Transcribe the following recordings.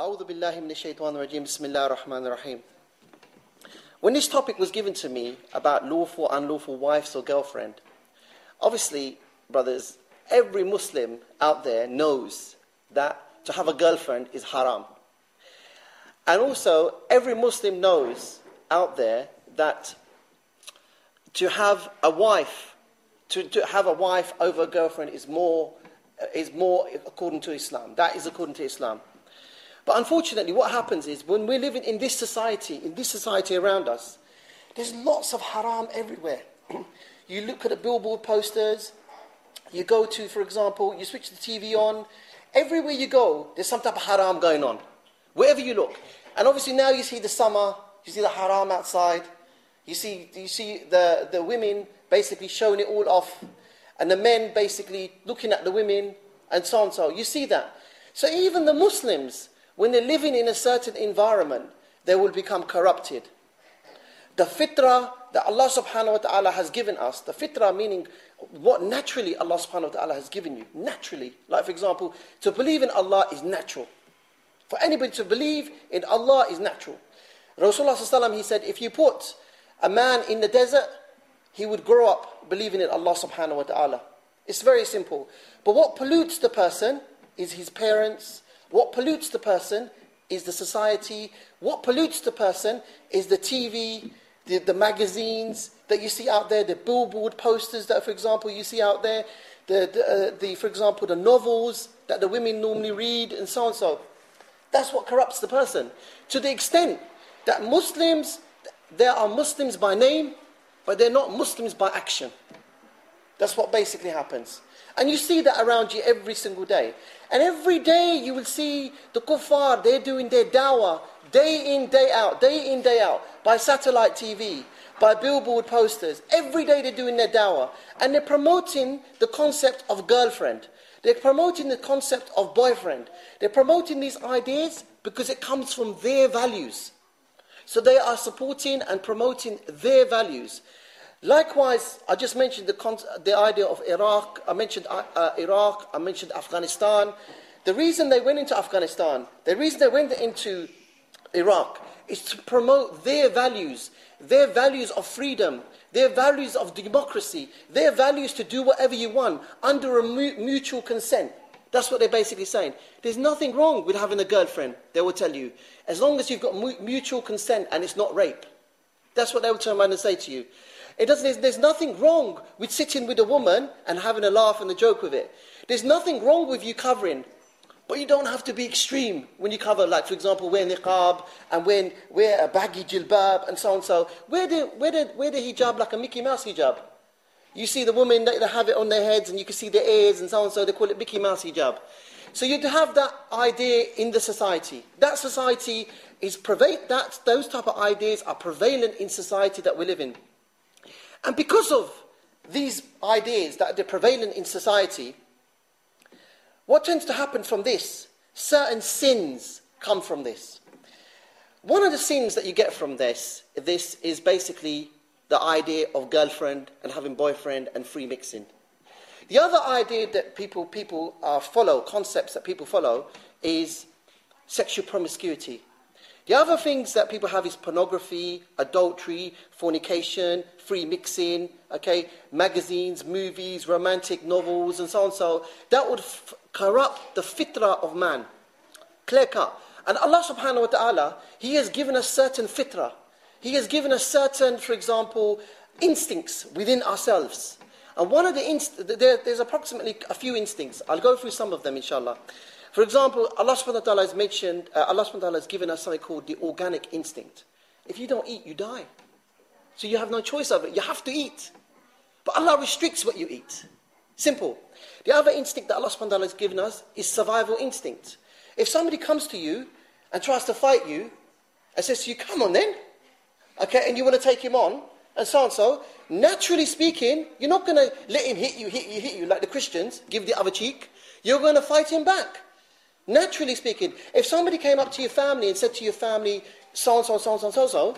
أعوذ بالله من الشيطان الرجيم بسم الله الرحمن الرحيم When this topic was given to me about lawful, unlawful wives or girlfriend, obviously, brothers, every Muslim out there knows that to have a girlfriend is haram. And also, every Muslim knows out there that to have a wife, to, to have a wife over a girlfriend is more, is more according to Islam. That is according to Islam. But unfortunately, what happens is when we're living in this society, in this society around us, there's lots of haram everywhere. you look at the billboard posters, you go to, for example, you switch the TV on, everywhere you go, there's some type of haram going on. Wherever you look. And obviously now you see the summer, you see the haram outside, you see, you see the, the women basically showing it all off, and the men basically looking at the women, and so on and so. on. You see that. So even the Muslims, when they're living in a certain environment, they will become corrupted. The fitrah that Allah subhanahu wa ta'ala has given us, the fitrah meaning what naturally Allah subhanahu wa ta'ala has given you. Naturally. Like for example, to believe in Allah is natural. For anybody to believe in Allah is natural. Rasulullah he said, if you put a man in the desert, he would grow up believing in Allah subhanahu wa ta'ala. It's very simple. But what pollutes the person is his parents, what pollutes the person is the society. What pollutes the person is the TV, the, the magazines that you see out there, the billboard posters that, for example, you see out there, the, the, uh, the, for example, the novels that the women normally read, and so on and so. That's what corrupts the person. To the extent that Muslims, there are Muslims by name, but they're not Muslims by action. That's what basically happens. And you see that around you every single day. And every day you will see the kuffar, they're doing their dawah day in, day out, day in, day out, by satellite TV, by billboard posters. Every day they're doing their dawah. And they're promoting the concept of girlfriend. They're promoting the concept of boyfriend. They're promoting these ideas because it comes from their values. So they are supporting and promoting their values. Likewise, I just mentioned the, the idea of Iraq, I mentioned uh, uh, Iraq, I mentioned Afghanistan. The reason they went into Afghanistan, the reason they went into Iraq is to promote their values, their values of freedom, their values of democracy, their values to do whatever you want under a mu- mutual consent. That's what they're basically saying. There's nothing wrong with having a girlfriend, they will tell you, as long as you've got mu- mutual consent and it's not rape. That's what they will turn around and say to you. It doesn't, there's, nothing wrong with sitting with a woman and having a laugh and a joke with it. There's nothing wrong with you covering. But you don't have to be extreme when you cover, like, for example, wear niqab and wear, wear a baggy jilbab and so on and so. Wear the, wear, the, wear the hijab like a Mickey Mouse hijab. You see the women, they have it on their heads and you can see their ears and so on so. They call it Mickey Mouse hijab. So you'd have that idea in the society. That society is prevalent, that, those type of ideas are prevalent in society that we live in. And because of these ideas that are prevalent in society, what tends to happen from this? Certain sins come from this. One of the sins that you get from this, this is basically the idea of girlfriend and having boyfriend and free mixing. The other idea that people, people uh, follow, concepts that people follow, is sexual promiscuity. The other things that people have is pornography, adultery, fornication, free mixing, okay, magazines, movies, romantic novels, and so on. So that would f- corrupt the fitrah of man. Clear cut. And Allah subhanahu wa ta'ala, He has given us certain fitrah. He has given us certain, for example, instincts within ourselves. And one of the inst- there, there's approximately a few instincts. I'll go through some of them, inshallah. For example, Allah subhanahu wa ta'ala has mentioned, uh, Allah subhanahu wa ta'ala has given us something called the organic instinct. If you don't eat, you die. So you have no choice of it. You have to eat. But Allah restricts what you eat. Simple. The other instinct that Allah subhanahu wa ta'ala has given us is survival instinct. If somebody comes to you and tries to fight you and says to you, come on then, okay, and you want to take him on, and so and so, naturally speaking, you're not going to let him hit you, hit you, hit you like the Christians, give the other cheek. You're going to fight him back. Naturally speaking, if somebody came up to your family and said to your family, so and so, so and so, so so,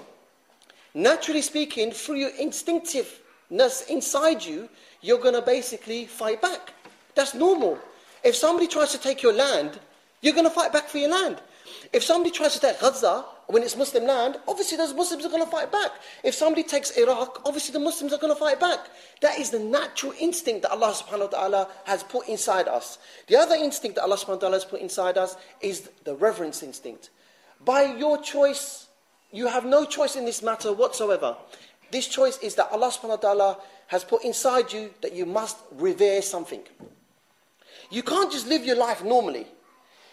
naturally speaking, through your instinctiveness inside you, you're going to basically fight back. That's normal. If somebody tries to take your land, you're going to fight back for your land. If somebody tries to take Gaza, when it's Muslim land, obviously those Muslims are going to fight back. If somebody takes Iraq, obviously the Muslims are going to fight back. That is the natural instinct that Allah subhanahu wa ta'ala has put inside us. The other instinct that Allah subhanahu wa ta'ala has put inside us is the reverence instinct. By your choice, you have no choice in this matter whatsoever. This choice is that Allah subhanahu wa ta'ala has put inside you that you must revere something. You can't just live your life normally.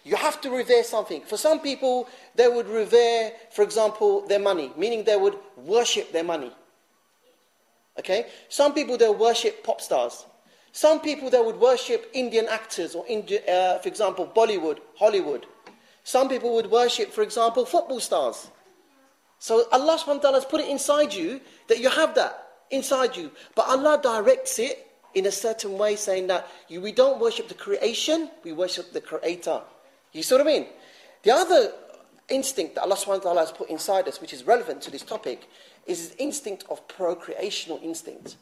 You have to revere something. For some people, they would revere, for example, their money, meaning they would worship their money. Okay? Some people, they worship pop stars. Some people, they would worship Indian actors or, Indi- uh, for example, Bollywood, Hollywood. Some people would worship, for example, football stars. So Allah subhanahu wa ta'ala has put it inside you that you have that inside you. But Allah directs it in a certain way, saying that you, we don't worship the creation, we worship the creator. You see what I mean? The other instinct that Allah subhanahu wa ta'ala has put inside us, which is relevant to this topic, is the instinct of procreational instinct.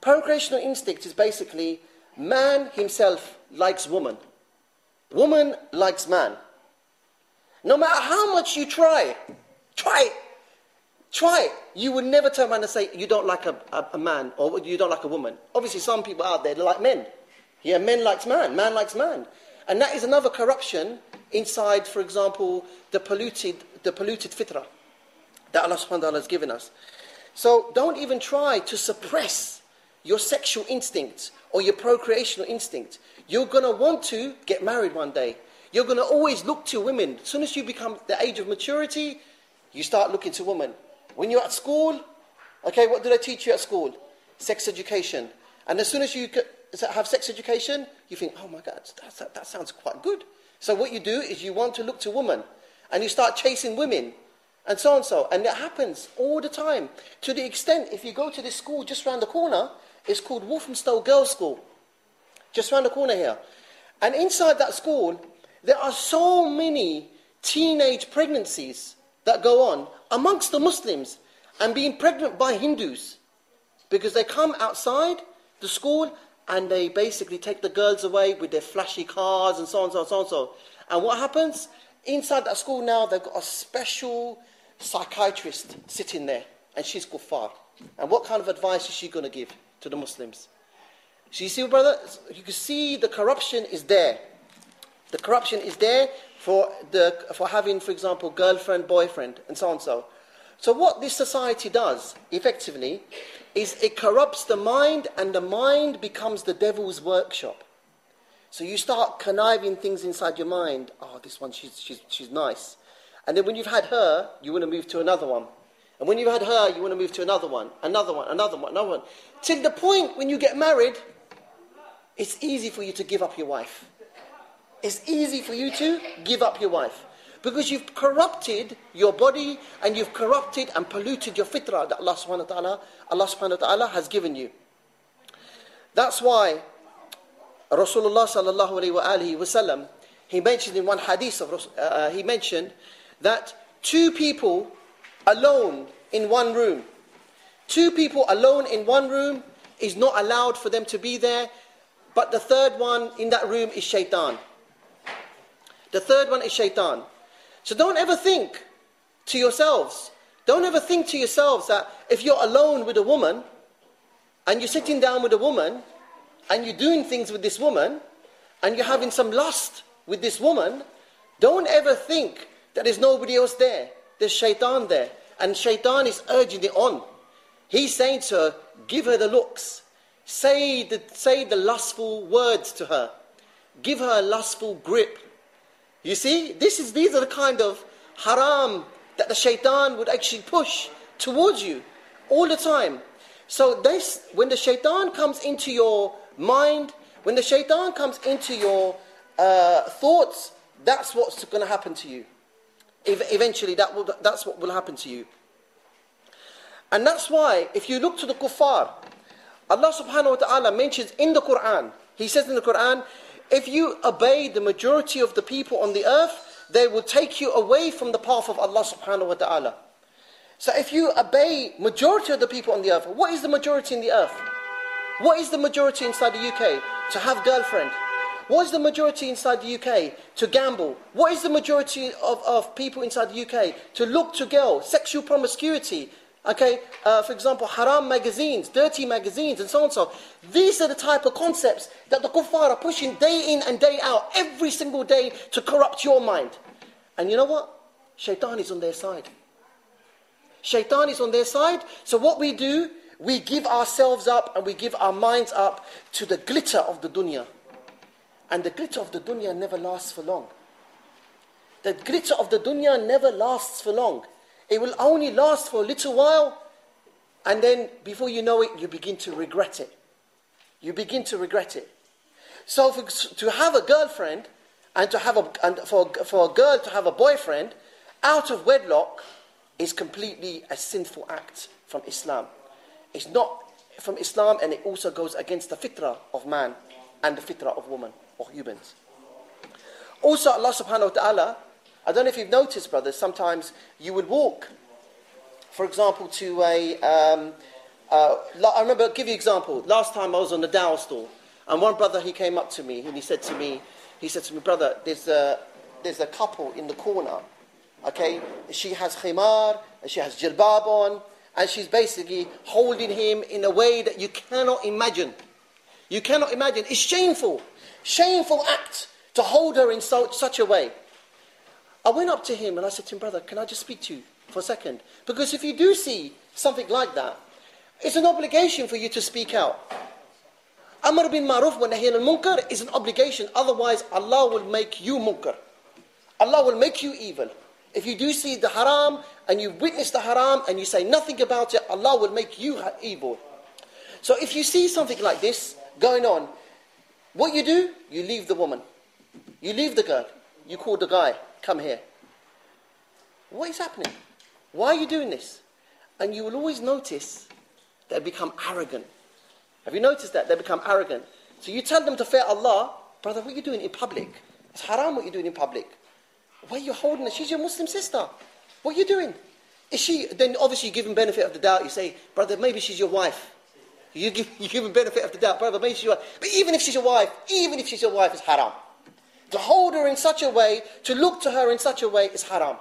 Procreational instinct is basically man himself likes woman. Woman likes man. No matter how much you try, try it. Try it. You would never turn around and say you don't like a, a, a, man or you don't like a woman. Obviously, some people out there like men. Yeah, men likes man. Man likes man. And that is another corruption inside, for example, the polluted, the polluted fitrah that Allah subhanahu wa ta'ala has given us. So don't even try to suppress your sexual instinct or your procreational instinct. You're going to want to get married one day. You're going to always look to women. As soon as you become the age of maturity, you start looking to women. When you're at school, okay, what do they teach you at school? Sex education. And as soon as you have sex education, you think, oh my God, that, that sounds quite good. So what you do is you want to look to women and you start chasing women and so and so. And it happens all the time. To the extent, if you go to this school just around the corner, it's called Walthamstow Girls' School. Just around the corner here. And inside that school, there are so many teenage pregnancies that go on amongst the Muslims and being pregnant by Hindus because they come outside the school and they basically take the girls away with their flashy cars and so on, so on, so on, so. And what happens? Inside that school now, they've got a special psychiatrist sitting there, and she's kuffar. And what kind of advice is she going to give to the Muslims? So you see, brother, you can see the corruption is there. The corruption is there for, the, for having, for example, girlfriend, boyfriend, and so on so. So what this society does, effectively, is it corrupts the mind and the mind becomes the devil's workshop. So you start conniving things inside your mind. Oh, this one, she's, she's, she's nice. And then when you've had her, you want to move to another one. And when you've had her, you want to move to another one, another one, another one, another one. Till the point when you get married, it's easy for you to give up your wife. It's easy for you to give up your wife. Because you've corrupted your body and you've corrupted and polluted your fitrah that Allah subhanahu wa ta'ala, Allah subhanahu wa ta'ala has given you. That's why Rasulullah sallallahu alayhi wasallam, he mentioned in one hadith of, uh, uh, he mentioned that two people alone in one room, two people alone in one room is not allowed for them to be there, but the third one in that room is shaitan. The third one is shaitan. So don't ever think to yourselves, don't ever think to yourselves that if you're alone with a woman and you're sitting down with a woman and you're doing things with this woman and you're having some lust with this woman, don't ever think that there's nobody else there. There's shaitan there. And shaitan is urging it on. He's saying to her, give her the looks. Say the, say the lustful words to her. Give her a lustful grip. You see, this is, these are the kind of haram that the shaitan would actually push towards you all the time. So this, when the shaitan comes into your mind, when the shaitan comes into your uh, thoughts, that's what's going to happen to you. Eventually, that will, that's what will happen to you. And that's why, if you look to the kuffar, Allah subhanahu wa ta'ala mentions in the Quran, He says in the Quran, if you obey the majority of the people on the earth, they will take you away from the path of Allah subhanahu wa ta'ala. So if you obey majority of the people on the earth, what is the majority in the earth? What is the majority inside the UK? To have girlfriend. What is the majority inside the UK? To gamble. What is the majority of, of people inside the UK? To look to girl, sexual promiscuity. Okay, uh, for example, haram magazines, dirty magazines, and so on and so on. These are the type of concepts that the kuffar are pushing day in and day out, every single day, to corrupt your mind. And you know what? Shaitan is on their side. Shaitan is on their side. So what we do, we give ourselves up and we give our minds up to the glitter of the dunya. And the glitter of the dunya never lasts for long. The glitter of the dunya never lasts for long. It will only last for a little while, and then before you know it, you begin to regret it. You begin to regret it. So, for, to have a girlfriend and to have a, and for, for a girl to have a boyfriend out of wedlock is completely a sinful act from Islam. It's not from Islam, and it also goes against the fitrah of man and the fitrah of woman or humans. Also, Allah subhanahu wa ta'ala, I don't know if you've noticed, brothers, sometimes you would walk, for example, to a. Um, uh, I remember, I'll give you an example. Last time I was on the Dawah stall, and one brother, he came up to me and he said to me, he said to me, brother, there's a, there's a couple in the corner, okay? She has khimar, and she has jilbab on, and she's basically holding him in a way that you cannot imagine. You cannot imagine. It's shameful. Shameful act to hold her in so, such a way. I went up to him and I said to him, Brother, can I just speak to you for a second? Because if you do see something like that, it's an obligation for you to speak out. Amr bin Maruf wa nahi al munkar is an obligation, otherwise, Allah will make you munkar. Allah will make you evil. If you do see the haram and you witness the haram and you say nothing about it, Allah will make you evil. So if you see something like this going on, what you do, you leave the woman. You leave the girl. You call the guy, come here. What is happening? Why are you doing this? And you will always notice they become arrogant. Have you noticed that? They become arrogant. So you tell them to fear Allah, brother, what are you doing in public? It's haram what you're doing in public. Why are you holding her? She's your Muslim sister. What are you doing? Is she, then obviously you give them benefit of the doubt. You say, brother, maybe she's your wife. You give, you give him benefit of the doubt, brother, maybe she's your wife. But even if she's your wife, even if she's your wife, it's haram. To hold her in such a way, to look to her in such a way, is haram.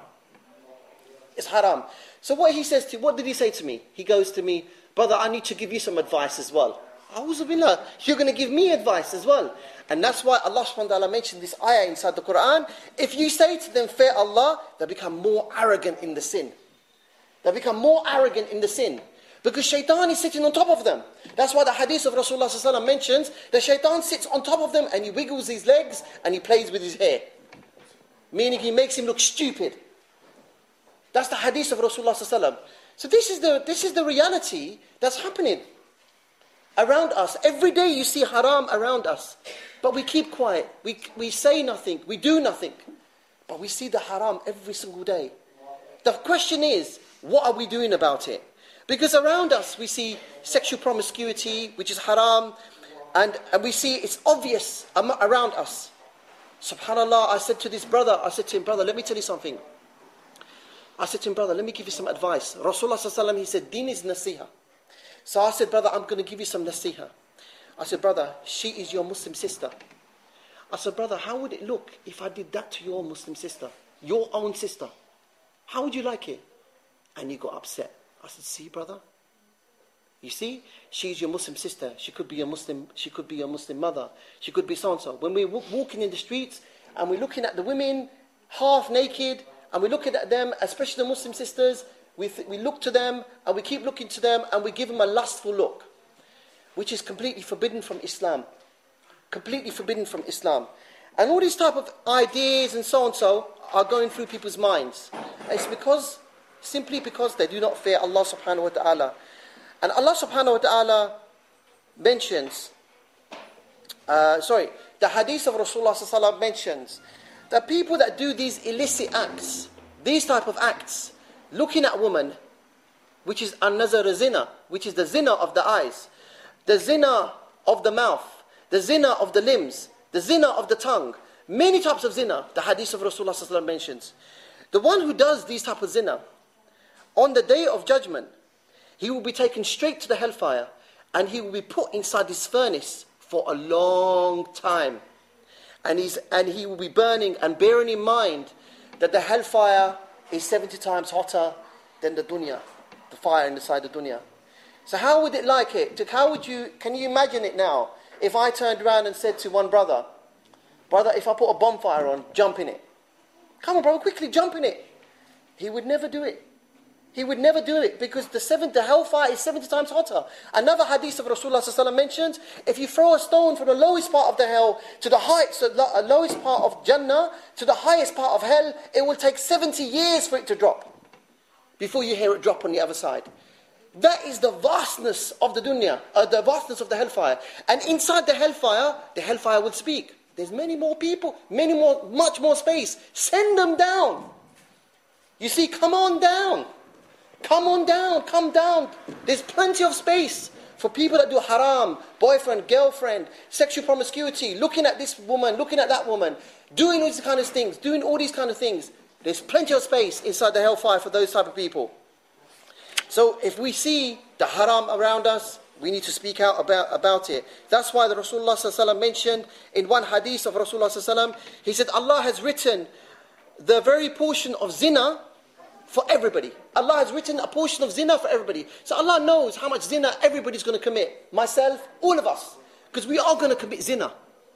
It's haram. So what he says to, what did he say to me? He goes to me, brother, I need to give you some advice as well. You're going to give me advice as well. And that's why Allah subhanahu wa ta'ala mentioned this ayah inside the Quran. If you say to them, fear Allah, they become more arrogant in the sin. They become more arrogant in the sin. Because shaitan is sitting on top of them. That's why the hadith of Rasulullah mentions that shaitan sits on top of them and he wiggles his legs and he plays with his hair. Meaning he makes him look stupid. That's the hadith of Rasulullah. So this is the, this is the reality that's happening around us. Every day you see haram around us. But we keep quiet. We, we say nothing. We do nothing. But we see the haram every single day. The question is, what are we doing about it? Because around us we see sexual promiscuity, which is haram, and, and we see it's obvious around us. Subhanallah, I said to this brother, I said to him, brother, let me tell you something. I said to him, brother, let me give you some advice. Rasulullah he said, deen is nasiha. So I said, brother, I'm going to give you some nasiha. I said, brother, she is your Muslim sister. I said, brother, how would it look if I did that to your Muslim sister? Your own sister. How would you like it? And he got upset. I said, see, brother? You see, she's your Muslim sister. She could be your Muslim, she could be your Muslim mother. She could be so and so. When we're walking in the streets and we're looking at the women half naked and we're looking at them, especially the Muslim sisters, we, th- we look to them and we keep looking to them and we give them a lustful look, which is completely forbidden from Islam. Completely forbidden from Islam. And all these type of ideas and so and so are going through people's minds. It's because simply because they do not fear Allah subhanahu wa ta'ala. And Allah subhanahu wa ta'ala mentions, uh, sorry, the hadith of Rasulullah mentions that people that do these illicit acts, these type of acts, looking at a woman, which is another zina, which is the zina of the eyes, the zina of the mouth, the zina of the limbs, the zina of the tongue, many types of zina, the hadith of Rasulullah mentions. The one who does these type of zina, on the day of judgment, he will be taken straight to the hellfire and he will be put inside this furnace for a long time. And, he's, and he will be burning and bearing in mind that the hellfire is 70 times hotter than the dunya, the fire inside the dunya. So how would it like it? How would you, can you imagine it now? If I turned around and said to one brother, brother, if I put a bonfire on, jump in it. Come on, brother, quickly jump in it. He would never do it. He would never do it because the seventh, the hellfire is 70 times hotter. Another hadith of Rasulullah mentions, if you throw a stone from the lowest part of the hell to the heights, the lowest part of Jannah to the highest part of hell, it will take 70 years for it to drop before you hear it drop on the other side. That is the vastness of the dunya, uh, the vastness of the hellfire. And inside the hellfire, the hellfire will speak. There's many more people, many more, much more space. Send them down. You see, come on down. Come on down, come down. There's plenty of space for people that do haram, boyfriend, girlfriend, sexual promiscuity, looking at this woman, looking at that woman, doing all these kind of things, doing all these kind of things. There's plenty of space inside the hellfire for those type of people. So if we see the haram around us, we need to speak out about, about it. That's why the Rasulullah mentioned in one hadith of Rasulullah he said, Allah has written the very portion of zina for everybody. Allah has written a portion of zina for everybody. So Allah knows how much zina everybody's going to commit. Myself, all of us. Because we are going to commit zina.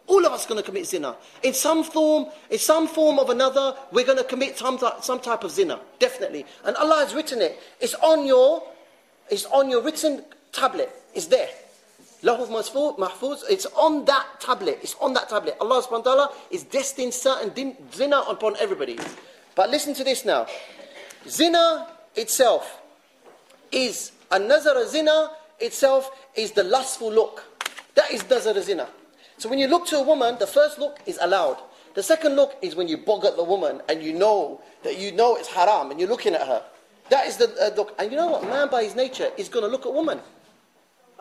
All of us are going to commit zina. In some form, in some form of another, we're going to commit some, some type of zina. Definitely. And Allah has written it. It's on your, it's on your written tablet. It's there. Lahuf Mahfuz, it's on that tablet. It's on that tablet. Allah subhanahu wa ta'ala is destined certain zina upon everybody. But listen to this now. Zina itself is, a nazar zina itself is the lustful look. That is nazar zina. So when you look to a woman, the first look is allowed. The second look is when you bog at the woman and you know that you know it's haram and you're looking at her. That is the uh, look. And you know what? Man by his nature is going to look at woman.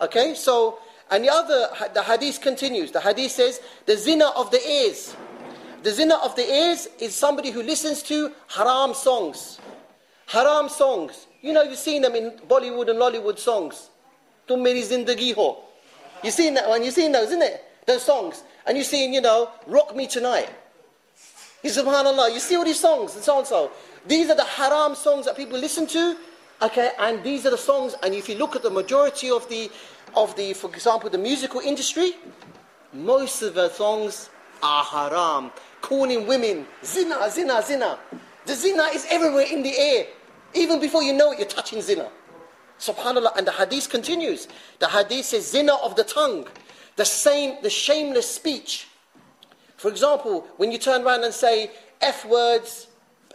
Okay? So, and the other, the hadith continues. The hadith says, the zina of the ears. The zina of the ears is somebody who listens to haram songs. Haram songs. You know, you've seen them in Bollywood and Lollywood songs. Tum meri zindagi ho. You've seen that one, you've seen those, isn't it? Those songs. And you've seen, you know, Rock Me Tonight. You subhanAllah, you see all these songs and so and so. These are the haram songs that people listen to. Okay, and these are the songs, and if you look at the majority of the, of the, for example, the musical industry, most of the songs are haram. Calling women, zina, zina, zina. The zina is everywhere in the air. Even before you know it, you're touching zina. Subhanallah. And the hadith continues. The hadith says zina of the tongue. The same, the shameless speech. For example, when you turn around and say F words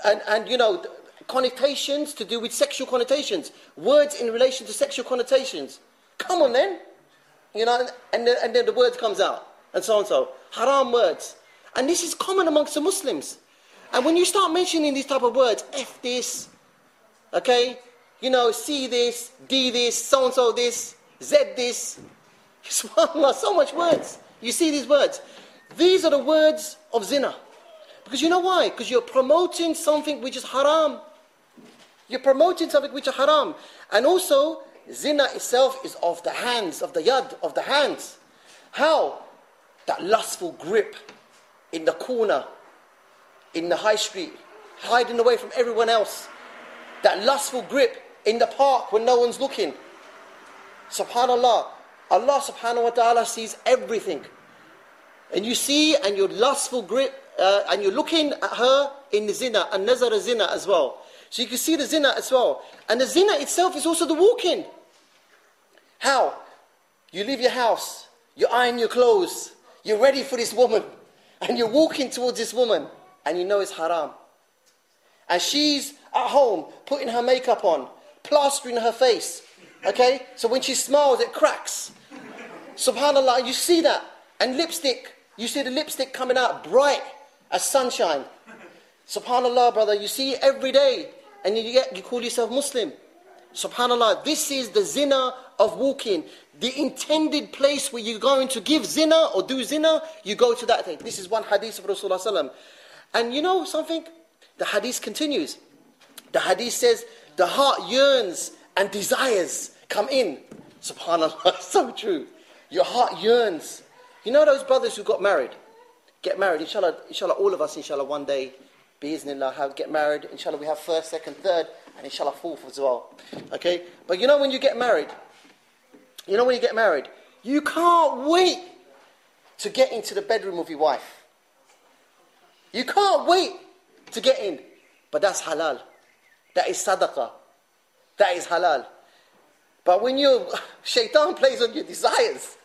and, and you know, connotations to do with sexual connotations, words in relation to sexual connotations. Come on then. You know, and then, and then the word comes out, and so and so. Haram words. And this is common amongst the Muslims. And when you start mentioning these type of words, F this, okay, you know, C this, D this, so and so this, Z this, subhanAllah, so much words. You see these words. These are the words of zina. Because you know why? Because you're promoting something which is haram. You're promoting something which is haram. And also, zina itself is of the hands, of the yad, of the hands. How? That lustful grip in the corner in the high street, hiding away from everyone else. That lustful grip in the park when no one's looking. Subhanallah. Allah subhanahu wa ta'ala sees everything. And you see, and your lustful grip, uh, and you're looking at her in the zina, and nazar zina as well. So you can see the zina as well. And the zina itself is also the walking. How? You leave your house, you iron your clothes, you're ready for this woman, and you're walking towards this woman and you know it's haram. And she's at home putting her makeup on, plastering her face. Okay? So when she smiles, it cracks. Subhanallah, you see that. And lipstick, you see the lipstick coming out bright as sunshine. Subhanallah, brother, you see it every day. And you, get, you call yourself Muslim. Subhanallah, this is the zina of walking. The intended place where you're going to give zina or do zina, you go to that thing. This is one hadith of Rasulullah. And you know something? The hadith continues. The hadith says, the heart yearns and desires come in. Subhanallah, so true. Your heart yearns. You know those brothers who got married? Get married, inshallah, inshallah, all of us, inshallah, one day, biiznillah, have get married. Inshallah, we have first, second, third, and inshallah, fourth as well. Okay? But you know when you get married, you know when you get married, you can't wait to get into the bedroom of your wife. You can't wait to get in. But that's halal. That is sadaqah. That is halal. But when your shaitan plays on your desires,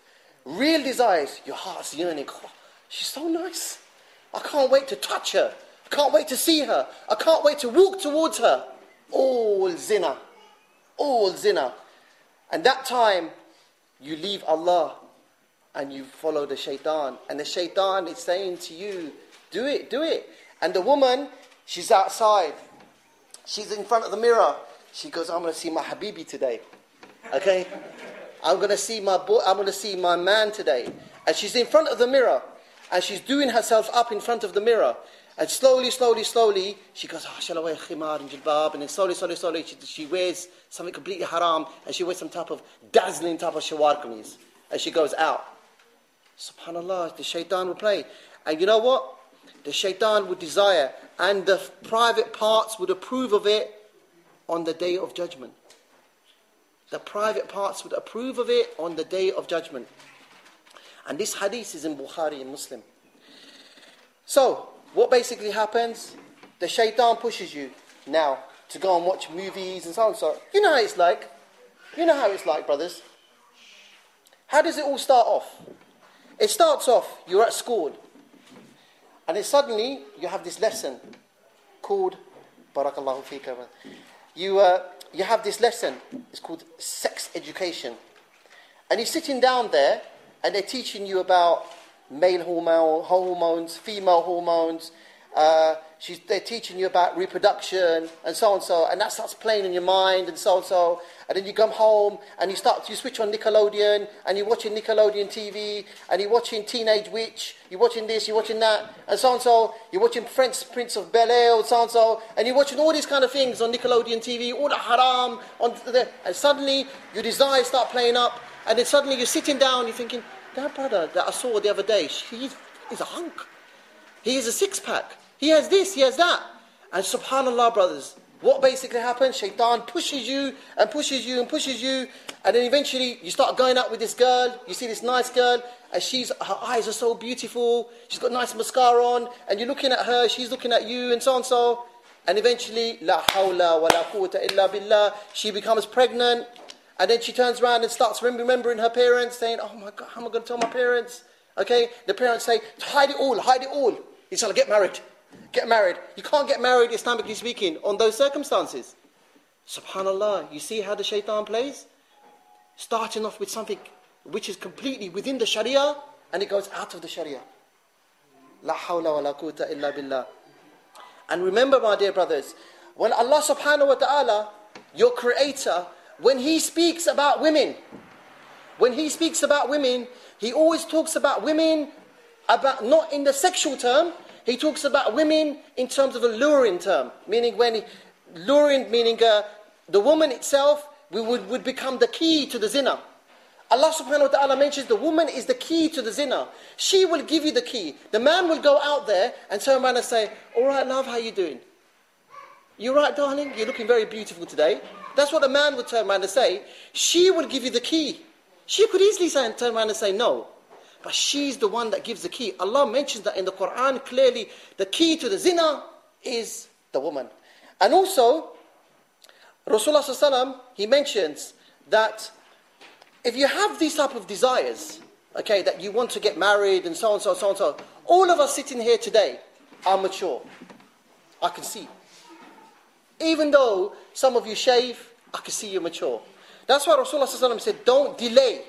real desires, your heart's yearning. Oh, she's so nice. I can't wait to touch her. I can't wait to see her. I can't wait to walk towards her. All zina. All zina. And that time, you leave Allah and you follow the shaitan. And the shaitan is saying to you, do it, do it. And the woman, she's outside. She's in front of the mirror. She goes, I'm going to see my Habibi today. Okay? I'm going to see my boy, I'm going to see my man today. And she's in front of the mirror. And she's doing herself up in front of the mirror. And slowly, slowly, slowly, she goes, oh, shall I wear khimar and jilbab? And then slowly, slowly, slowly, she, she wears something completely haram. And she wears some type of dazzling type of shawar kameez. And she goes out. Subhanallah, the shaitan will play. And you know what? The shaitan would desire, and the private parts would approve of it on the day of judgment. The private parts would approve of it on the day of judgment. And this hadith is in Bukhari and Muslim. So, what basically happens? The shaitan pushes you now to go and watch movies and so on. So, you know how it's like. You know how it's like, brothers. How does it all start off? It starts off, you're at school. And then suddenly, you have this lesson called, Barakallahu fika. You, uh, you have this lesson, it's called sex education. And you're sitting down there, and they're teaching you about male hormones, female hormones, uh, she's, they're teaching you about reproduction and so and so, and that starts playing in your mind and so and so. And then you come home and you start, you switch on Nickelodeon and you're watching Nickelodeon TV and you're watching Teenage Witch, you're watching this, you're watching that, and so and so. You're watching Prince, Prince of Bel Air and so and so, and you're watching all these kind of things on Nickelodeon TV, all the haram, on the, and suddenly your desires start playing up, and then suddenly you're sitting down, you're thinking, that brother that I saw the other day, he's, he's a hunk. He is a six pack. He has this, he has that. And subhanAllah, brothers, what basically happens? Shaitan pushes you and pushes you and pushes you, and then eventually you start going out with this girl. You see this nice girl, and she's her eyes are so beautiful. She's got nice mascara on, and you're looking at her, she's looking at you, and so and so. And eventually, la hawla wa la quwwata illa billah, she becomes pregnant, and then she turns around and starts remembering her parents, saying, "Oh my God, how am I going to tell my parents?" Okay, the parents say, "Hide it all, hide it all." Inshallah, get married get married. You can't get married, Islamically speaking, on those circumstances. Subhanallah, you see how the shaitan plays? Starting off with something which is completely within the Sharia and it goes out of the Sharia. La hawla wa la quwwata illa billah. And remember, my dear brothers, when Allah subhanahu wa ta'ala, your creator, when He speaks about women, when He speaks about women, He always talks about women about not in the sexual term, he talks about women in terms of a luring term, meaning when he, luring, meaning uh, the woman itself would, would become the key to the zina. Allah subhanahu wa ta'ala mentions the woman is the key to the zina. She will give you the key. The man will go out there and turn around and say, All right, love, how you doing? You right, darling? You're looking very beautiful today. That's what the man would turn around and say. She will give you the key. She could easily say, turn around and say no. But she's the one that gives the key. Allah mentions that in the Quran clearly. The key to the zina is the woman. And also, Rasulullah he mentions that if you have these type of desires, okay, that you want to get married and so on, so on, so on, so on, all of us sitting here today are mature. I can see. Even though some of you shave, I can see you're mature. That's why Rasulullah said, don't delay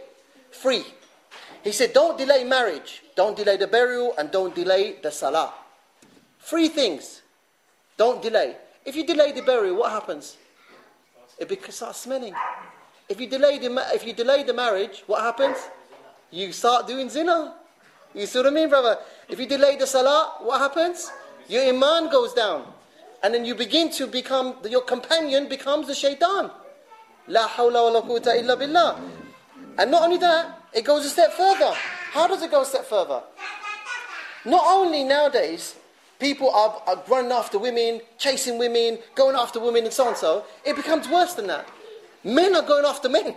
free. He said, Don't delay marriage, don't delay the burial, and don't delay the salah. Three things. Don't delay. If you delay the burial, what happens? It starts smelling. If you delay the, if you delay the marriage, what happens? You start doing zina. You see what I mean, brother? If you delay the salah, what happens? Your iman goes down. and then you begin to become, your companion becomes the shaitan. La hawla wa la illa billah. And not only that, it goes a step further. How does it go a step further? Not only nowadays, people are, are running after women, chasing women, going after women, and so on and so, it becomes worse than that. Men are going after men.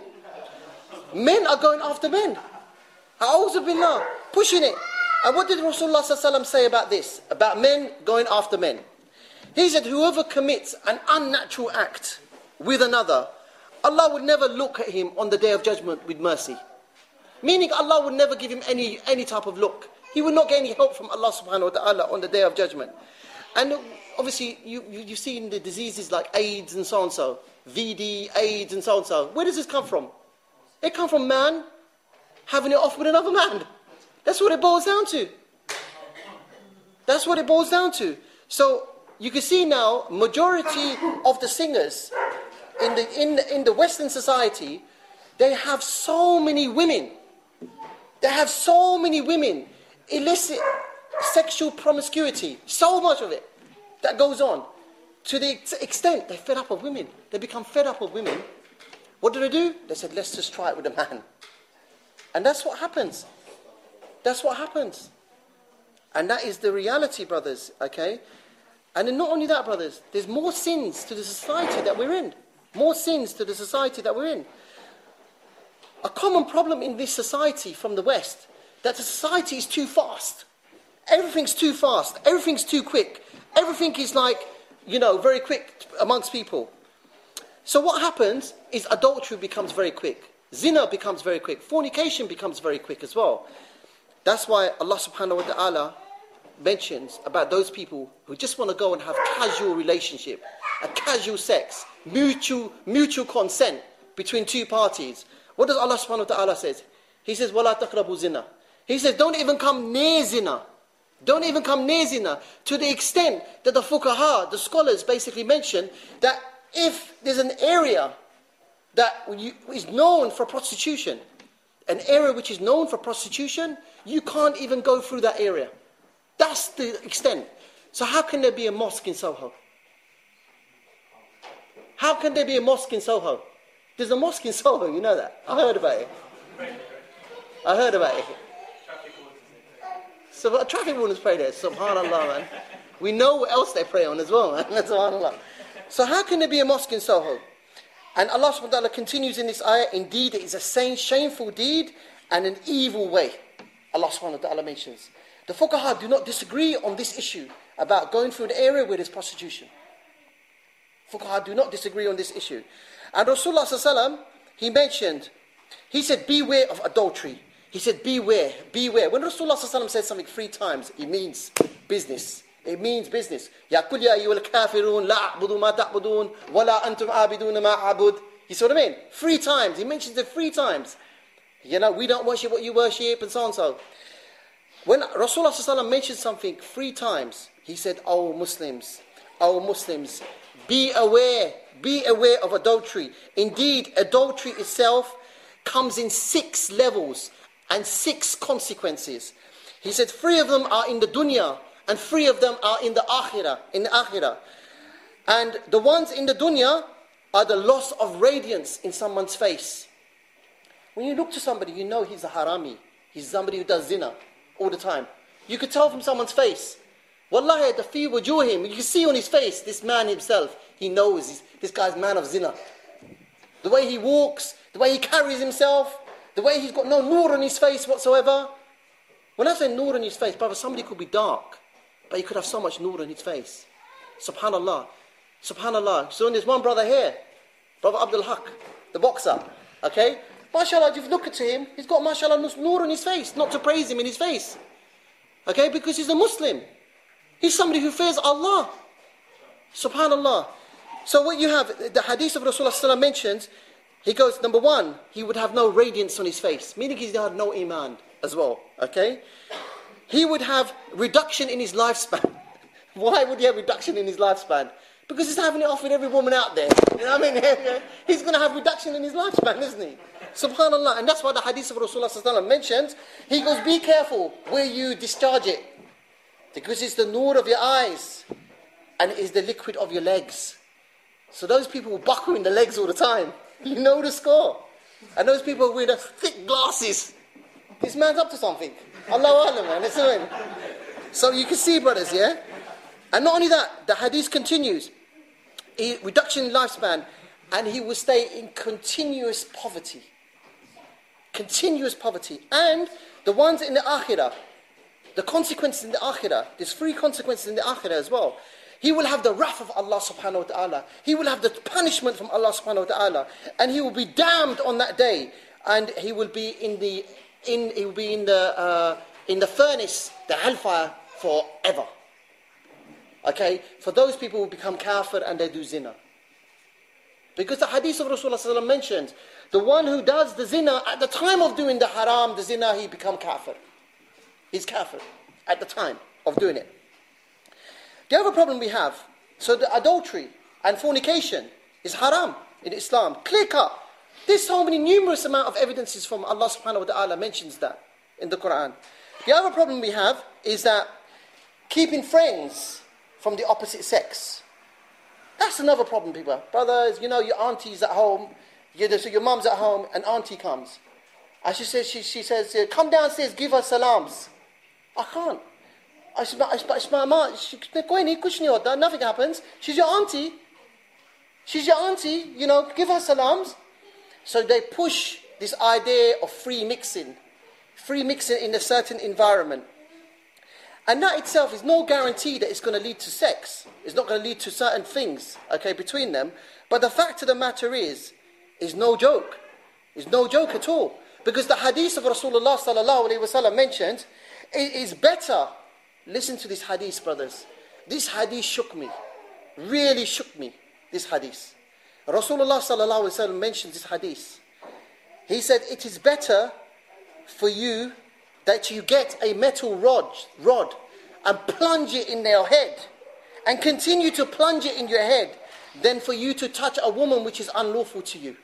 Men are going after men. A'udhu billah, pushing it. And what did Rasulullah say about this? About men going after men. He said, whoever commits an unnatural act with another, Allah would never look at him on the day of judgment with mercy. Meaning Allah will never give him any, any type of look. He will not get any help from Allah subhanahu wa ta'ala on the day of judgment. And obviously, you, you, you've seen the diseases like AIDS and so on so, VD, AIDS and so on so. Where does this come from? It comes from man having it off with another man. That's what it boils down to. That's what it boils down to. So you can see now, majority of the singers in the, in the, in the Western society, they have so many women. They have so many women. Illicit sexual promiscuity, so much of it that goes on. To the extent they're fed up of women. They become fed up of women. What do they do? They said, let's just try it with a man. And that's what happens. That's what happens. And that is the reality, brothers, okay? And then not only that, brothers, there's more sins to the society that we're in. More sins to the society that we're in. A common problem in this society from the West that the society is too fast. Everything's too fast. Everything's too quick. Everything is like, you know, very quick amongst people. So what happens is adultery becomes very quick. Zina becomes very quick. Fornication becomes very quick as well. That's why Allah subhanahu wa ta'ala mentions about those people who just want to go and have casual relationship, a casual sex, mutual, mutual consent between two parties. What does Allah subhanahu wa ta'ala says? He says, Wala taqrabu zina. He says, Don't even come near zina. Don't even come near zina. To the extent that the fuqaha, the scholars basically mention that if there's an area that is known for prostitution, an area which is known for prostitution, you can't even go through that area. That's the extent. So, how can there be a mosque in Soho? How can there be a mosque in Soho? There's a mosque in Soho, you know that. I heard about it. I heard about it. So a traffic wardens pray there. Subhanallah, man. We know what else they pray on as well, man. Subhanallah. So how can there be a mosque in Soho? And Allah subhanahu wa ta'ala continues in this ayah, indeed it is a same shameful deed and an evil way. Allah subhanahu wa ta'ala mentions. The fuqaha do not disagree on this issue about going through an area where there's prostitution. Fuqaha do not disagree on this issue. And Rasulullah he mentioned, he said, beware of adultery. He said, beware, beware. When Rasulullah says something three times, it means business. It means business. يا كل يا أيها الكافرون لا أعبد ما تعبدون ولا أنتم عابدون ما أعبد. You see what I mean? Three times. He mentions it three times. You know, we don't worship what you worship and so on and so. When Rasulullah mentioned something three times, he said, Oh Muslims, oh Muslims, be aware, be aware of adultery. Indeed, adultery itself comes in six levels and six consequences. He said, three of them are in the dunya, and three of them are in the akhirah, in the akhirah. And the ones in the dunya are the loss of radiance in someone's face. When you look to somebody, you know he's a harami. He's somebody who does zina all the time. You could tell from someone's face. Wallahi, the fi him. You can see on his face, this man himself, he knows this guy's man of zina. The way he walks, the way he carries himself, the way he's got no nur on his face whatsoever. When I say nur on his face, brother, somebody could be dark, but he could have so much nur on his face. Subhanallah. Subhanallah. So there's one brother here, Brother Abdul Haq, the boxer. Okay? MashaAllah, if you look at him, he's got MashaAllah nur on his face, not to praise him in his face. Okay, because he's a Muslim. He's somebody who fears Allah. Subhanallah. So what you have, the hadith of Rasulullah mentions, he goes, number one, he would have no radiance on his face, meaning he had no iman as well. Okay? He would have reduction in his lifespan. Why would he have reduction in his lifespan? Because he's having it off with every woman out there. You know what I mean? he's going to have reduction in his lifespan, isn't he? Subhanallah. And that's why the hadith of Rasulullah mentions, he goes, be careful where you discharge it. Because it's the nur of your eyes. and it is the liquid of your legs. So those people will buckle in the legs all the time. You know the score. And those people with the thick glasses. This man's up to something. Allah Allah, man. It's doing. So you can see, brothers, yeah? And not only that, the hadith continues. He, reduction in lifespan, and he will stay in continuous poverty. Continuous poverty. And the ones in the akhirah, the consequences in the akhirah, there's three consequences in the akhirah as well. He will have the wrath of Allah subhanahu wa ta'ala. He will have the punishment from Allah subhanahu wa ta'ala. And he will be damned on that day. And he will be in the, in, he will be in the, uh, in the furnace, the hellfire, forever. Okay? For those people who become kafir and they do zina. Because the hadith of Rasulullah mentions, the one who does the zina at the time of doing the haram, the zina, he become kafir. He's kafir at the time of doing it. The other problem we have, so the adultery and fornication is haram in Islam, clear cut. There's so many numerous amount of evidences from Allah subhanahu wa ta'ala mentions that in the Quran. The other problem we have is that keeping friends from the opposite sex. That's another problem, people. Brothers, you know, your auntie's at home, you, so your mum's at home, and auntie comes. And she says, she, she says, come downstairs, give her salams. I can't. It's my, it's my mom. Nothing happens. She's your auntie. She's your auntie. You know, give her salams. So they push this idea of free mixing, free mixing in a certain environment. And that itself is no guarantee that it's going to lead to sex. It's not going to lead to certain things, okay, between them. But the fact of the matter is, is no joke. It's no joke at all. Because the hadith of Rasulullah sallallahu alayhi wa mentioned, it is better Listen to this hadith, brothers. This hadith shook me. Really shook me, this hadith. Rasulullah sallallahu mentions this hadith. He said, it is better for you that you get a metal rod, rod and plunge it in their head and continue to plunge it in your head than for you to touch a woman which is unlawful to you.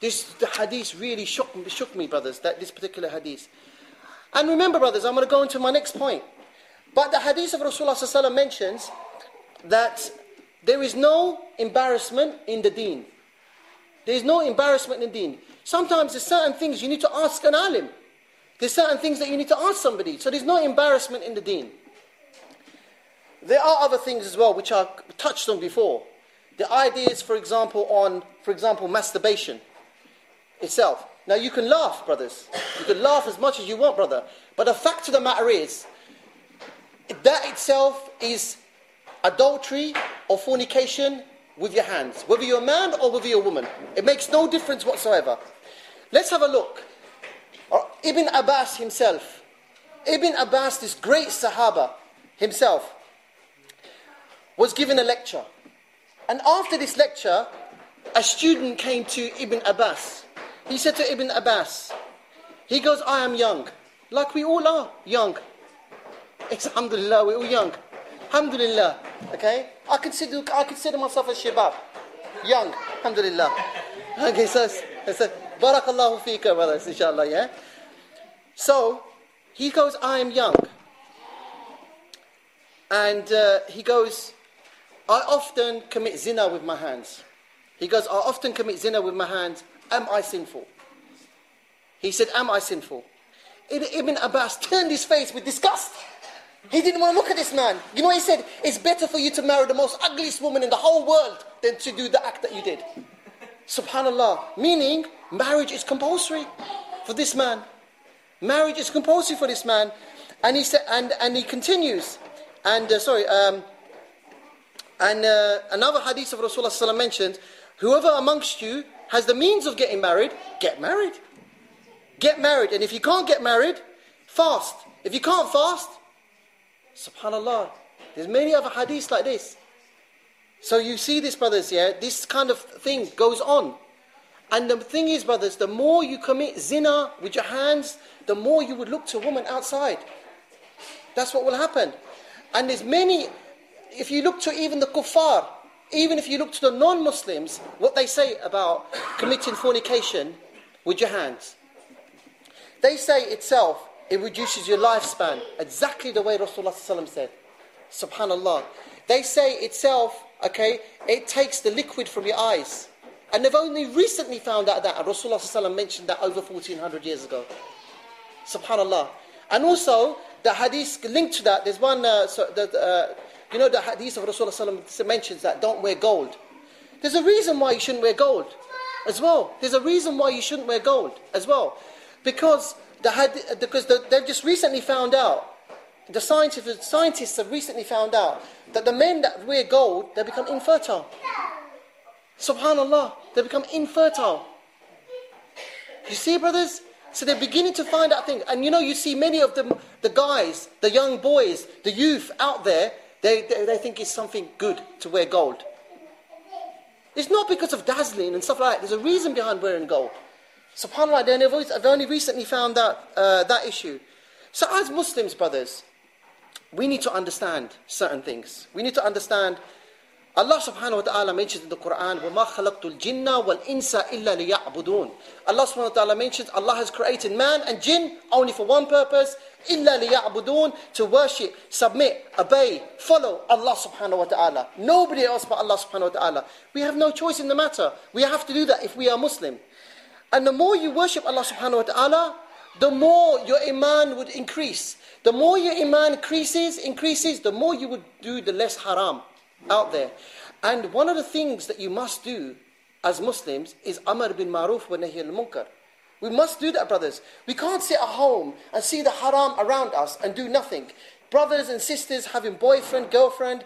This the hadith really shook, shook me, brothers, that this particular hadith. And remember, brothers, I'm going to go into my next point. But the hadith of Rasulullah mentions that there is no embarrassment in the deen. There is no embarrassment in the deen. Sometimes there's certain things you need to ask an alim. There's certain things that you need to ask somebody. So there's no embarrassment in the deen. There are other things as well which I touched on before. The ideas, for example, on, for example, masturbation itself. Now you can laugh, brothers. You can laugh as much as you want, brother. But the fact of the matter is, that itself is adultery or fornication with your hands, whether you're a man or whether you're a woman. It makes no difference whatsoever. Let's have a look. Uh, Ibn Abbas himself, Ibn Abbas, this great Sahaba himself, was given a lecture. And after this lecture, a student came to Ibn Abbas. He said to Ibn Abbas, he goes, I am young, like we all are young. It's alhamdulillah, we're all young. Alhamdulillah. Okay? I consider, I consider myself a shabab. Young. Alhamdulillah. Okay, so, so barakallahu fika, brothers, inshallah, yeah? So, he goes, I am young. And uh, he goes, I often commit zina with my hands. He goes, I often commit zina with my hands. Am I sinful? He said, Am I sinful? Ibn Abbas turned his face with disgust. He didn't want to look at this man. You know he said? It's better for you to marry the most ugliest woman in the whole world than to do the act that you did. Subhanallah. Meaning, marriage is compulsory for this man. Marriage is compulsory for this man. And he said, and, and he continues. And uh, sorry, um, and uh, another hadith of Rasulullah mentioned, whoever amongst you has the means of getting married, get married. Get married. And if you can't get married, fast. If you can't fast, Subhanallah. There's many other hadiths like this. So you see this, brothers, yeah? This kind of thing goes on. And the thing is, brothers, the more you commit zina with your hands, the more you would look to a woman outside. That's what will happen. And there's many, if you look to even the kuffar, even if you look to the non Muslims, what they say about committing fornication with your hands. They say itself it reduces your lifespan exactly the way Rasulullah said. Subhanallah. they say itself, okay, it takes the liquid from your eyes. And they've only recently found out that. And Rasulullah mentioned that over 1400 years ago. Subhanallah. And also, the hadith linked to that, there's one, uh, so the, uh, you know, the hadith of Rasulullah mentions that don't wear gold. There's a reason why you shouldn't wear gold as well. There's a reason why you shouldn't wear gold as well. Because, the because the, they've just recently found out, the scientists, scientists have recently found out that the men that wear gold, they become infertile. Subhanallah, they become infertile. You see, brothers? So they're beginning to find out things. And you know, you see many of them, the guys, the young boys, the youth out there, they, they, they think it's something good to wear gold. It's not because of dazzling and stuff like that. There's a reason behind wearing gold. SubhanAllah, they've only recently found out uh, that issue. So as Muslims, brothers, we need to understand certain things. We need to understand Allah subhanahu wa ta'ala mentions in the Quran, وَمَا خَلَقْتُ الْجِنَّ وَالْإِنسَ إِلَّا لِيَعْبُدُونَ Allah subhanahu wa ta'ala mentions Allah has created man and jinn only for one purpose, إِلَّا لِيَعْبُدُونَ To worship, submit, obey, follow Allah subhanahu wa ta'ala. Nobody else but Allah subhanahu wa ta'ala. We have no choice in the matter. We have to do that if we are Muslim. And the more you worship Allah subhanahu wa ta'ala, the more your iman would increase. The more your iman increases, increases, the more you would do the less haram out there. And one of the things that you must do as Muslims is Amr bin Maruf wa Nahi al Munkar. We must do that, brothers. We can't sit at home and see the haram around us and do nothing. Brothers and sisters having boyfriend, girlfriend,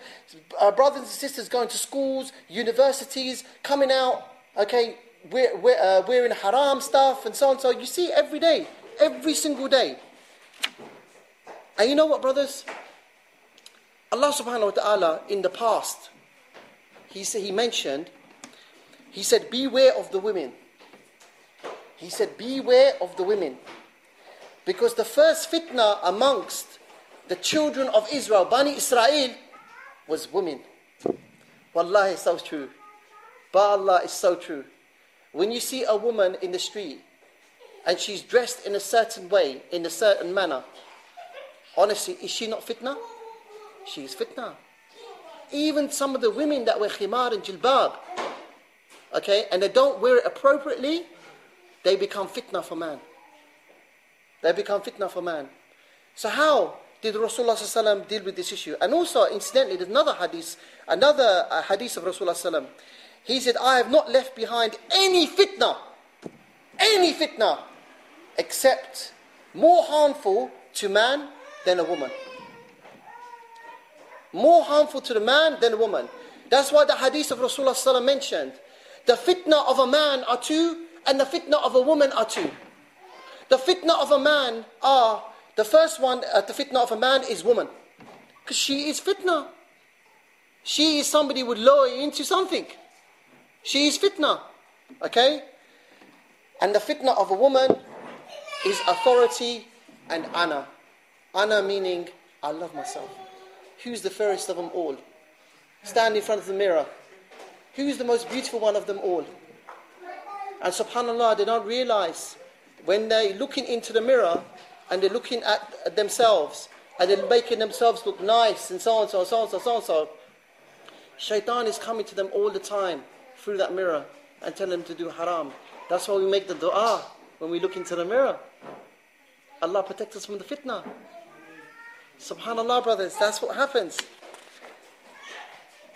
uh, brothers and sisters going to schools, universities, coming out, okay, we're, we're, uh, wearing haram stuff and so on. So you see every day, every single day. And you know what, brothers? Allah subhanahu wa ta'ala in the past, he, said, he mentioned, he said, beware of the women. He said, beware of the women. Because the first fitna amongst the children of Israel, Bani Israel, was women. Wallahi, it's so true. Allah is so true. When you see a woman in the street and she's dressed in a certain way, in a certain manner, honestly, is she not fitna? She's fitna. Even some of the women that wear khimar and jilbab, okay, and they don't wear it appropriately, they become fitna for man. They become fitna for man. So how did Rasulullah deal with this issue? And also, incidentally, there's another hadith, another uh, hadith of Rasulullah He said, I have not left behind any fitna, any fitna, except more harmful to man than a woman more harmful to the man than the woman. That's why the hadith of Rasulullah mentioned the fitna of a man are two, and the fitna of a woman are two. The fitna of a man are the first one, uh, the fitna of a man is woman. Because she is fitna. She is somebody who would lure you into something. She is fitna. Okay? And the fitna of a woman is authority and ana. Ana meaning, I love myself. Who's the fairest of them all? Stand in front of the mirror. Who's the most beautiful one of them all? And subhanAllah, they don't realize when they're looking into the mirror and they're looking at themselves and they're making themselves look nice and so on, so on, so on, so on, so on, so Shaitan is coming to them all the time through that mirror and telling them to do haram. That's why we make the dua when we look into the mirror. Allah protect us from the fitna. Subhanallah, brothers, that's what happens.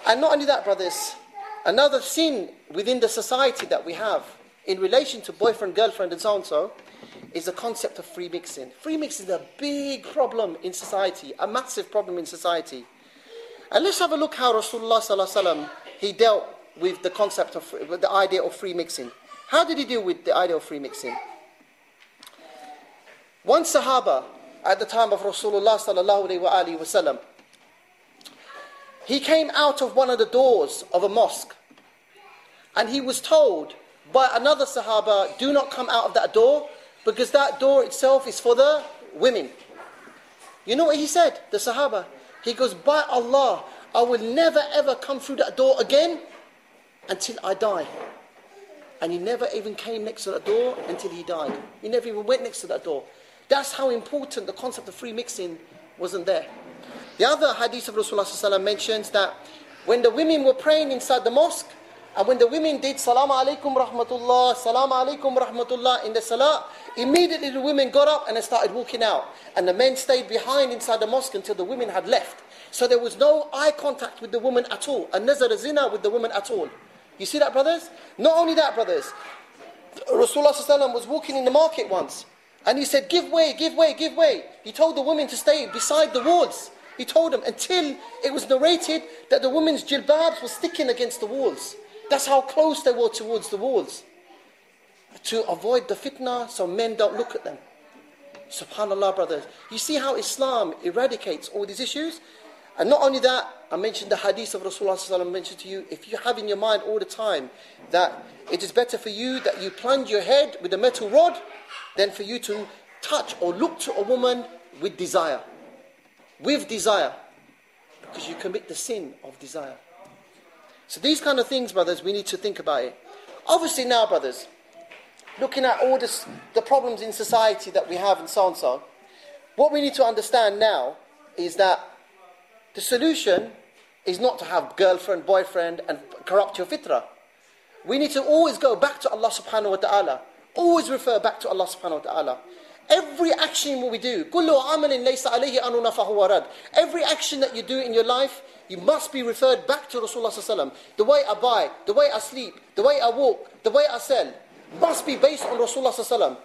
And not only that, brothers, another sin within the society that we have in relation to boyfriend, girlfriend, and so on so is the concept of free mixing. Free mixing is a big problem in society, a massive problem in society. And let's have a look how Rasulullah he dealt with the concept of with the idea of free mixing. How did he deal with the idea of free mixing? One Sahaba at the time of Rasulullah sallallahu alaihi wasallam. He came out of one of the doors of a mosque and he was told by another Sahaba, do not come out of that door because that door itself is for the women. You know what he said, the Sahaba? He goes, By Allah, I will never ever come through that door again until I die. And he never even came next to that door until he died. He never even went next to that door. That's how important the concept of free mixing wasn't there. The other hadith of Rasulullah mentions that when the women were praying inside the mosque, and when the women did Salaam alaikum rahmatullah, Salaam alaikum rahmatullah in the salah, immediately the women got up and they started walking out. And the men stayed behind inside the mosque until the women had left. So there was no eye contact with the woman at all, a nazar zina with the woman at all. You see that, brothers? Not only that, brothers, Rasulullah was walking in the market once and he said, Give way, give way, give way. He told the women to stay beside the walls. He told them until it was narrated that the women's jilbabs were sticking against the walls. That's how close they were towards the walls. To avoid the fitna so men don't look at them. Subhanallah, brothers. You see how Islam eradicates all these issues? And not only that, I mentioned the hadith of Rasulullah mentioned to you, if you have in your mind all the time that it is better for you that you plunge your head with a metal rod than for you to touch or look to a woman with desire. With desire. Because you commit the sin of desire. So these kind of things, brothers, we need to think about it. Obviously now, brothers, looking at all this, the problems in society that we have and so on and so what we need to understand now is that the solution is not to have girlfriend, boyfriend, and corrupt your fitrah. We need to always go back to Allah subhanahu wa ta'ala. Always refer back to Allah subhanahu wa ta'ala. Every action we do, Every action that you do in your life, you must be referred back to Rasulullah The way I buy, the way I sleep, the way I walk, the way I sell, must be based on Rasulullah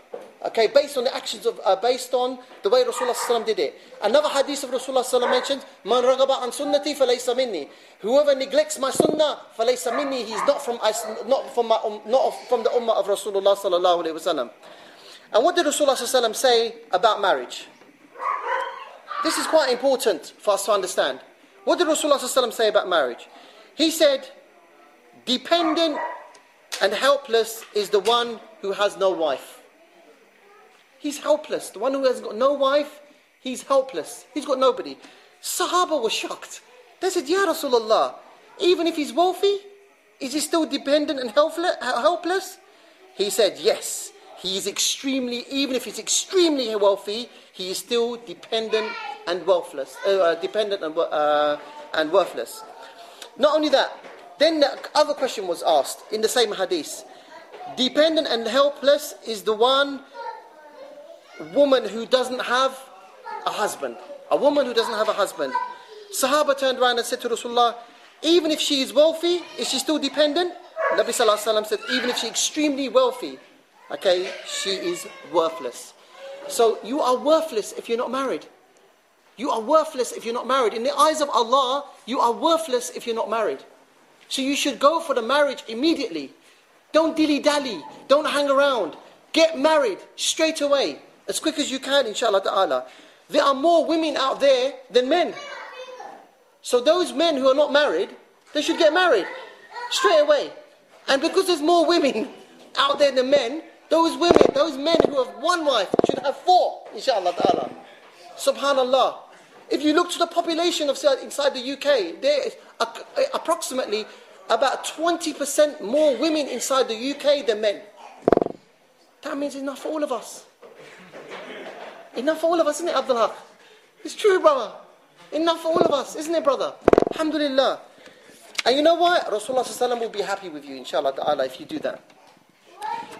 Okay, based on the actions of, uh, based on the way Rasulullah did it. Another hadith of Rasulullah mentioned, Man ragaba an sunnati falaysa minni. Whoever neglects my sunnah, falaysa minni, he's not from, not from, my, um, not from the ummah of Rasulullah sallallahu alayhi wasallam. And what did Rasulullah say about marriage? This is quite important for us to understand. What did Rasulullah say about marriage? He said, dependent and helpless is the one who has no wife. He's helpless. The one who has got no wife, he's helpless. He's got nobody. Sahaba were shocked. They said, Ya Rasulullah, even if he's wealthy, is he still dependent and helpless? He said, Yes. He is extremely, even if he's extremely wealthy, he is still dependent and wealthless, uh, uh dependent and, uh, and worthless. Not only that, then the other question was asked in the same hadith. Dependent and helpless is the one woman who doesn't have a husband. A woman who doesn't have a husband. Sahaba turned around and said to Rasulullah, even if she is wealthy, is she still dependent? Nabi Sallallahu said, even if she's extremely wealthy, okay, she is worthless. So you are worthless if you're not married. You are worthless if you're not married. In the eyes of Allah, you are worthless if you're not married. So you should go for the marriage immediately. Don't dilly dally. Don't hang around. Get married straight away as quick as you can, inshallah ta'ala. There are more women out there than men. So those men who are not married, they should get married straight away. And because there's more women out there than men, those women, those men who have one wife should have four, inshallah ta'ala. Subhanallah. If you look to the population of inside the UK, there is approximately about 20% more women inside the UK than men. That means enough for all of us. Enough for all of us, isn't it, Abdullah? It's true, brother. Enough for all of us, isn't it, brother? Alhamdulillah. And you know what? Rasulullah will be happy with you, inshallah ta'ala, if you do that.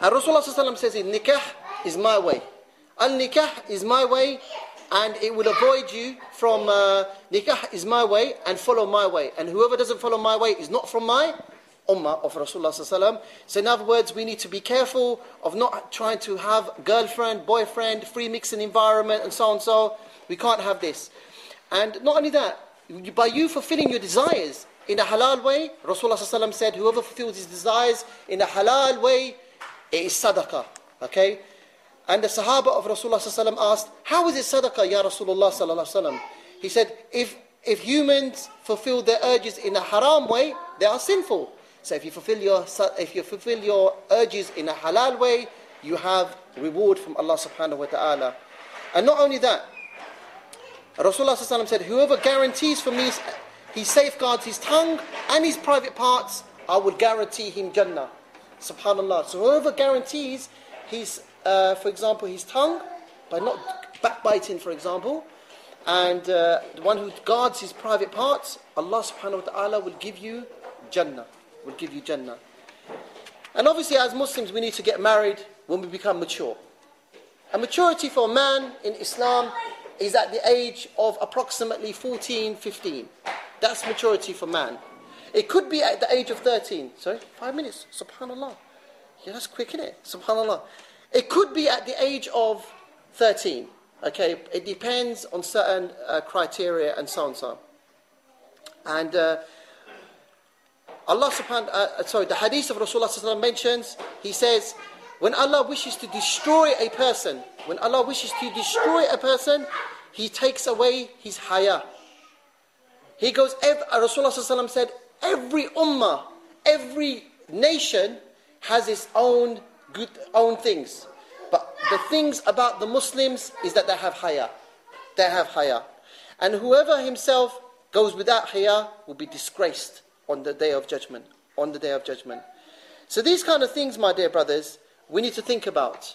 And Rasulullah says, Nikah is my way. Al nikah is my way, and it will avoid you from uh, nikah is my way and follow my way. And whoever doesn't follow my way is not from my ummah of Rasulullah So in other words, we need to be careful of not trying to have girlfriend, boyfriend, free mixing environment and so on and so. We can't have this. And not only that, by you fulfilling your desires in a halal way, Rasulullah said, whoever fulfills his desires in a halal way, it is sadaqah. Okay? And the Sahaba of Rasulullah asked, How is it sadaqah, Ya Rasulullah? He said, if, if humans fulfill their urges in a haram way, they are sinful. So if you fulfill your if you fulfill your urges in a halal way, you have reward from Allah subhanahu wa ta'ala. And not only that, Rasulullah said, Whoever guarantees for me he safeguards his tongue and his private parts, I will guarantee him Jannah. Subhanallah. So whoever guarantees his, uh, for example, his tongue by not backbiting, for example, and uh, the one who guards his private parts, Allah subhanahu wa ta'ala will give you Jannah. Will give you Jannah. And obviously, as Muslims, we need to get married when we become mature. And maturity for a man in Islam is at the age of approximately 14, 15. That's maturity for man. It could be at the age of 13. Sorry, five minutes. Subhanallah. Yeah, that's quick, isn't it? Subhanallah. It could be at the age of 13. Okay, it depends on certain uh, criteria and so on and so on. And uh, Allah subhanahu uh, uh, sorry, the hadith of Rasulullah mentions, he says, when Allah wishes to destroy a person, when Allah wishes to destroy a person, He takes away his haya. He goes, Rasulullah said, every ummah, every nation has its own good, own things. But the things about the Muslims is that they have haya. They have haya. And whoever himself goes without haya will be disgraced on the day of judgment. On the day of judgment. So these kind of things, my dear brothers, we need to think about.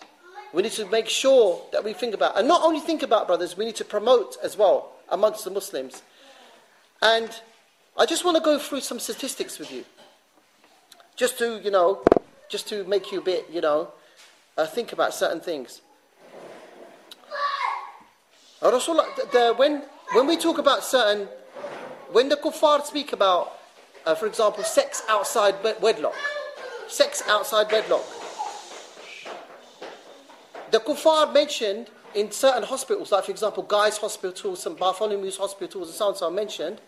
We need to make sure that we think about. And not only think about, brothers, we need to promote as well amongst the Muslims. And I just want to go through some statistics with you. Just to, you know, just to make you a bit, you know, uh, think about certain things. Rasulullah, the, the, when, when we talk about certain, when the kuffar speak about, uh, for example, sex outside wedlock, sex outside wedlock, the kuffar mentioned in certain hospitals, like for example, Guy's Hospital, some Bartholomew's hospitals, and so on, so on mentioned,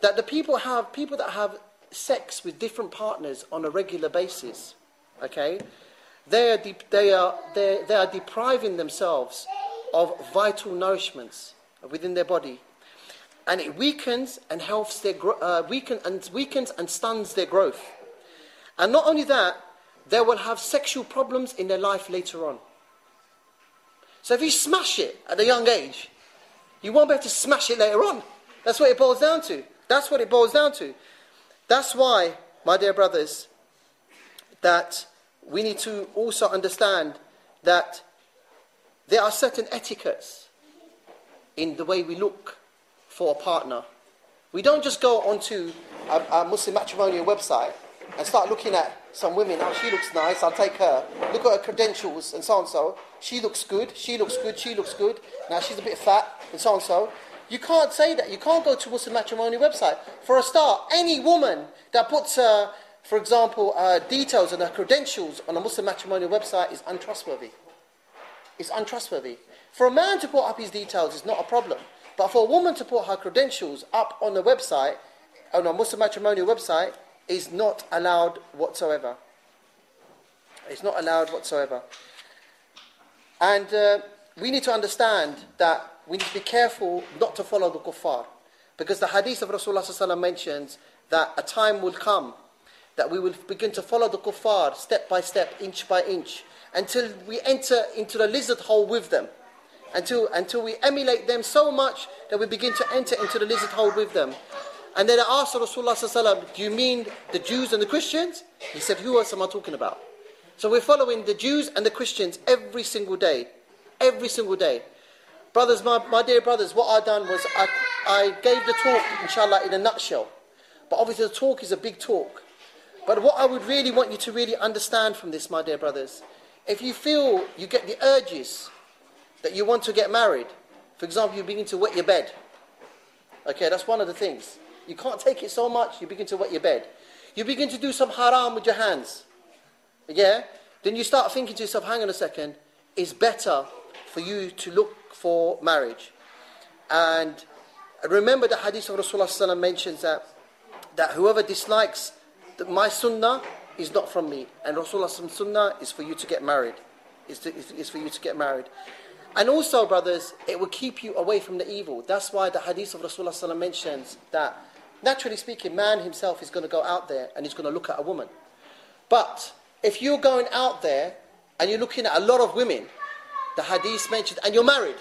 that the people have people that have sex with different partners on a regular basis. Okay, they are, de- they, are, they are depriving themselves of vital nourishments within their body. And it weakens and helps their gro- uh, weaken and weakens and stuns their growth. And not only that, they will have sexual problems in their life later on. So if you smash it at a young age, you won't be able to smash it later on. That's what it boils down to. That's what it boils down to. That's why, my dear brothers, that we need to also understand that there are certain etiquettes in the way we look for a partner. We don't just go onto a, a Muslim matrimonial website and start looking at some women, oh, she looks nice, I'll take her. Look at her credentials and so and so. She looks good, she looks good, she looks good. Now she's a bit fat and so and so. You can't say that. You can't go to a Muslim matrimonial website. For a start, any woman that puts, uh, for example, uh, details and her credentials on a Muslim matrimonial website is untrustworthy. It's untrustworthy. For a man to put up his details is not a problem. But for a woman to put her credentials up on a website, on a Muslim matrimonial website, is not allowed whatsoever. It's not allowed whatsoever. And uh, we need to understand that we need to be careful not to follow the kuffar. Because the hadith of Rasulullah mentions that a time will come that we will begin to follow the kuffar step by step, inch by inch, until we enter into the lizard hole with them. Until, until we emulate them so much that we begin to enter into the lizard hole with them. And then I asked Rasulullah, Do you mean the Jews and the Christians? He said, Who else am I talking about? So we're following the Jews and the Christians every single day. Every single day. Brothers, my, my dear brothers, what I done was I, I gave the talk, inshallah, in a nutshell. But obviously, the talk is a big talk. But what I would really want you to really understand from this, my dear brothers, if you feel you get the urges that you want to get married, for example, you begin to wet your bed. Okay, that's one of the things. You can't take it so much, you begin to wet your bed. You begin to do some haram with your hands. Yeah? Then you start thinking to yourself, hang on a second, it's better for you to look for marriage. And remember the hadith of Rasulullah mentions that, that whoever dislikes my sunnah is not from me. And Rasulullah's sunnah is for you to get married. Is, to, is for you to get married. And also, brothers, it will keep you away from the evil. That's why the hadith of Rasulullah mentions that naturally speaking, man himself is going to go out there and he's going to look at a woman. But if you're going out there and you're looking at a lot of women, the hadith mentions, and you're married,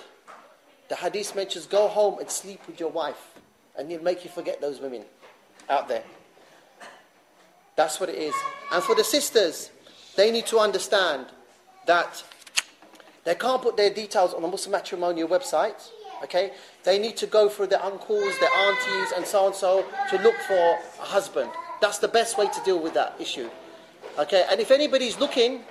the hadith mentions go home and sleep with your wife, and it'll make you forget those women out there. That's what it is. And for the sisters, they need to understand that they can't put their details on the Muslim matrimonial website Okay? They need to go through their uncles, their aunties, and so and so to look for a husband. That's the best way to deal with that issue. Okay? And if anybody's looking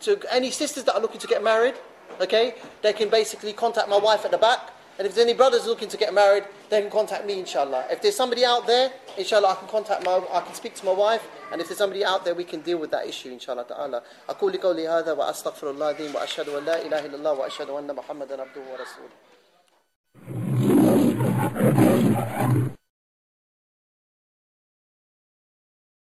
to, any sisters that are looking to get married, okay, they can basically contact my wife at the back. And if there's any brothers looking to get married, they can contact me, inshallah. If there's somebody out there, inshallah, I can contact my, I can speak to my wife. And if there's somebody out there, we can deal with that issue, inshallah ta'ala. أقول قولي هذا وأستغفر الله العظيم وأشهد أن لا إله إلا الله وأشهد أن محمدا عبده ورسوله